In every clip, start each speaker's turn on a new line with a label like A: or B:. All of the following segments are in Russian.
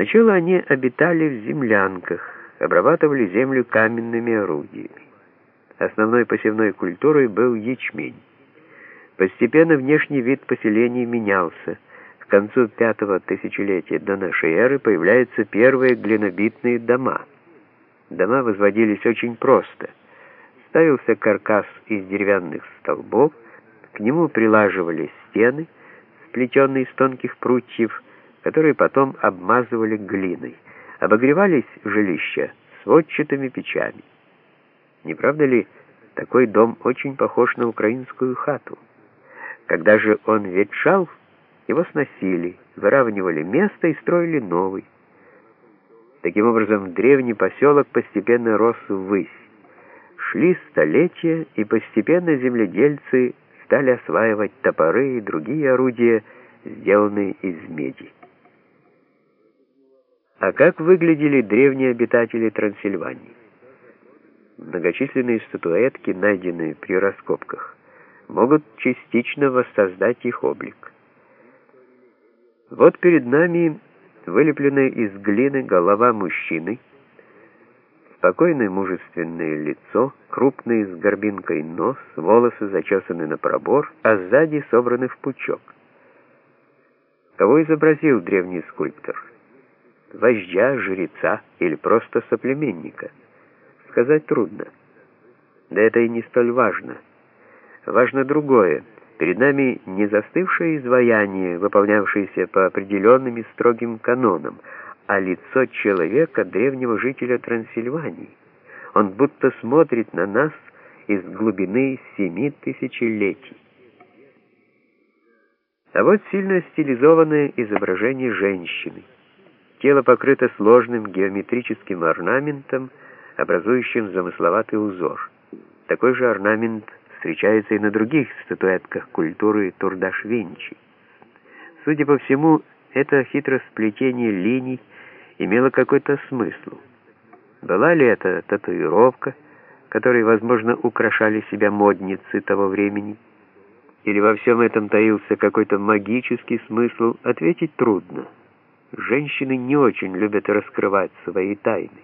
A: Сначала они обитали в землянках, обрабатывали землю каменными орудиями. Основной посевной культурой был ячмень. Постепенно внешний вид поселений менялся. К концу пятого тысячелетия до нашей эры появляются первые глинобитные дома. Дома возводились очень просто. Ставился каркас из деревянных столбов, к нему прилаживались стены, сплетенные из тонких прутьев, которые потом обмазывали глиной. Обогревались жилища сводчатыми печами. Не правда ли, такой дом очень похож на украинскую хату? Когда же он ветшал, его сносили, выравнивали место и строили новый. Таким образом, древний поселок постепенно рос ввысь. Шли столетия, и постепенно земледельцы стали осваивать топоры и другие орудия, сделанные из меди. А как выглядели древние обитатели Трансильвании? Многочисленные статуэтки, найденные при раскопках, могут частично воссоздать их облик. Вот перед нами вылепленная из глины голова мужчины, спокойное мужественное лицо, крупный с горбинкой нос, волосы зачесаны на пробор, а сзади собраны в пучок. Кого изобразил древний скульптор? Вождя, жреца или просто соплеменника. Сказать трудно. Да это и не столь важно. Важно другое. Перед нами не застывшее изваяние, выполнявшееся по определенным и строгим канонам, а лицо человека, древнего жителя Трансильвании. Он будто смотрит на нас из глубины семи тысячелетий. А вот сильно стилизованное изображение женщины — Тело покрыто сложным геометрическим орнаментом, образующим замысловатый узор. Такой же орнамент встречается и на других статуэтках культуры Турдашвинчи. Судя по всему, это хитросплетение линий имело какой-то смысл. Была ли это татуировка, которой, возможно, украшали себя модницы того времени? Или во всем этом таился какой-то магический смысл, ответить трудно женщины не очень любят раскрывать свои тайны.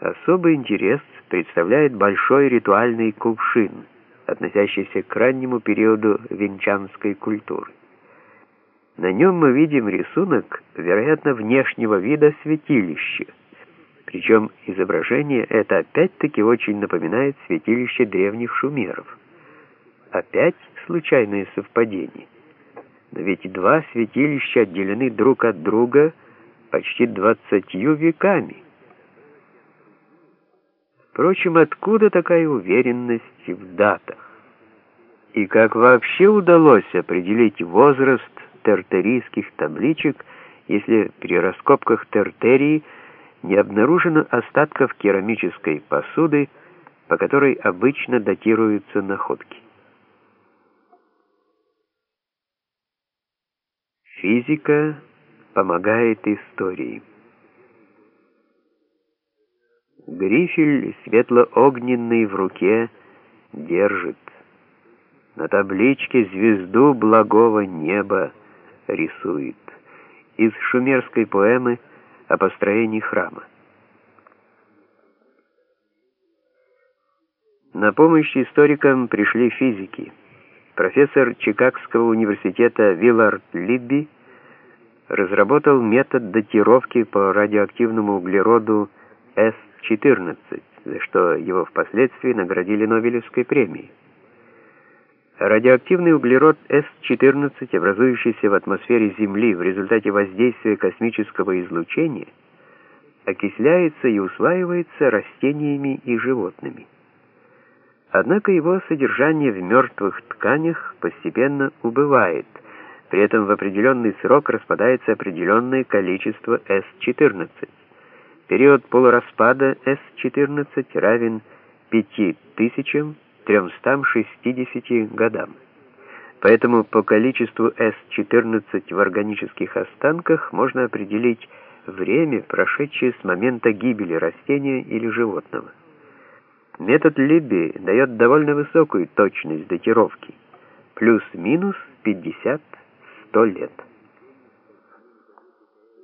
A: Особый интерес представляет большой ритуальный кувшин, относящийся к раннему периоду венчанской культуры. На нем мы видим рисунок, вероятно, внешнего вида святилища, причем изображение это опять-таки очень напоминает святилище древних шумеров. Опять случайное совпадение. Но ведь два святилища отделены друг от друга почти двадцатью веками. Впрочем, откуда такая уверенность в датах? И как вообще удалось определить возраст тертерийских табличек, если при раскопках тертерии не обнаружено остатков керамической посуды, по которой обычно датируются находки? Физика помогает истории. Грифель светло-огненный в руке держит. На табличке звезду благого неба рисует. Из шумерской поэмы о построении храма. На помощь историкам пришли физики профессор Чикагского университета Виллард Либби разработал метод датировки по радиоактивному углероду С-14, за что его впоследствии наградили Нобелевской премией. Радиоактивный углерод С-14, образующийся в атмосфере Земли в результате воздействия космического излучения, окисляется и усваивается растениями и животными. Однако его содержание в мертвых тканях постепенно убывает, при этом в определенный срок распадается определенное количество С-14. Период полураспада С-14 равен 5360 годам. Поэтому по количеству С-14 в органических останках можно определить время, прошедшее с момента гибели растения или животного. Метод Либби дает довольно высокую точность датировки, плюс-минус 50-100 лет.